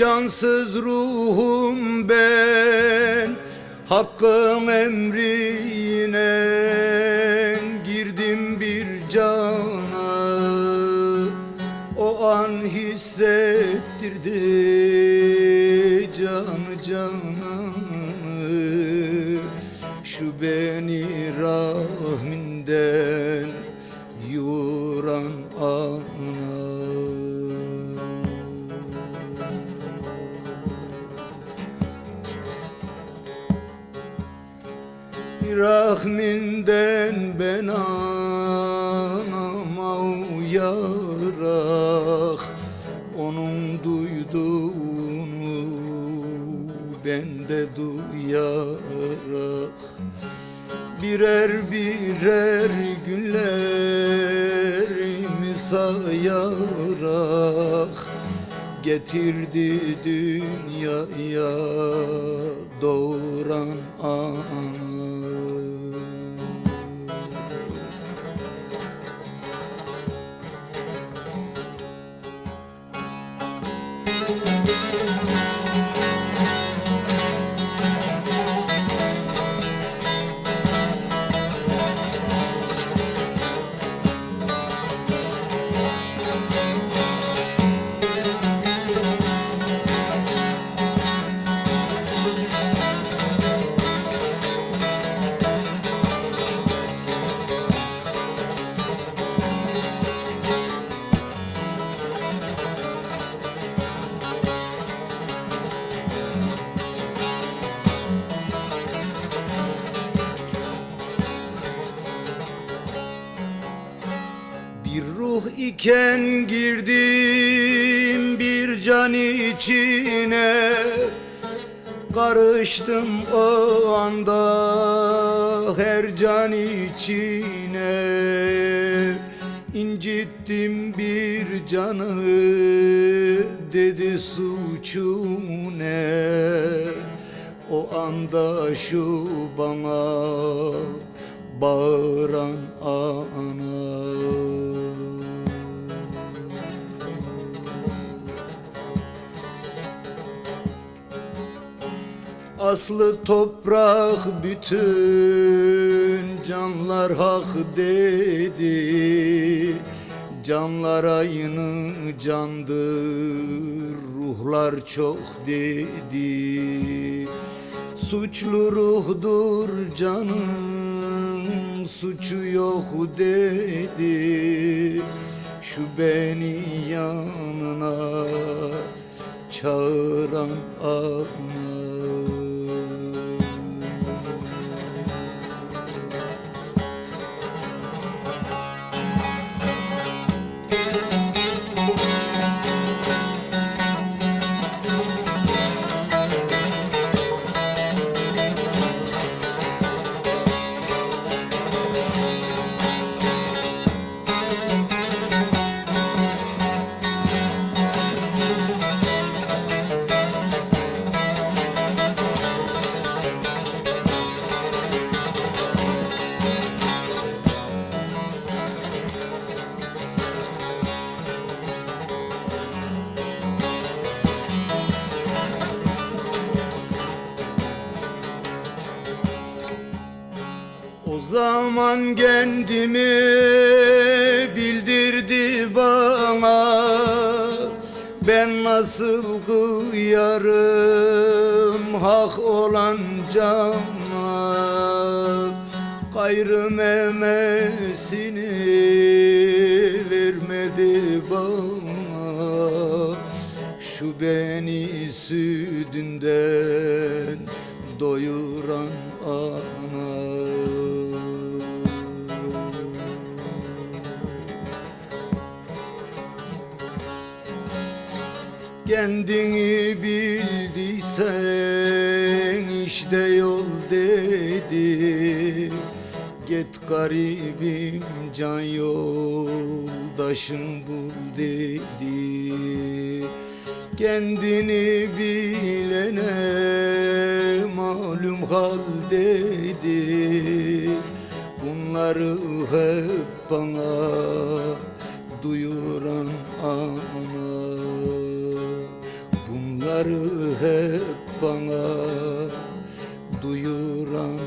cansız ruhum ben. Hakkın emrine girdim bir cana. O an hissettirdi canı cananı. Şu beni rahminden Rahminden ben anama uyarak Onun duyduğunu ben de duyarak. Birer birer günlerimi sayarak Getirdi dünyaya doğuran ana Bir ruh iken girdim bir can içine. Karıştım o anda her can içine. İncittim bir canı dedi suçu ne O anda şu bana bağıran ana Aslı toprak bütün canlar hak dedi. Canlar aynı candır ruhlar çok dedi. Suçlu ruhdur canım suçu yok dedi. Şu beni yanına çağıran ana zaman kendimi bildirdi bana. Ben nasıl kıyarım hak olan cana? Gayrı memesini vermedi bana. Şu beni sütünden doyuran ana Kendini bildiysen işte yol dedi. Git garibim can yoldaşın bul dedi. Kendini bilene malum hal dedi. Bunları hep bana duyuran ana Bunları hep bana Duyuran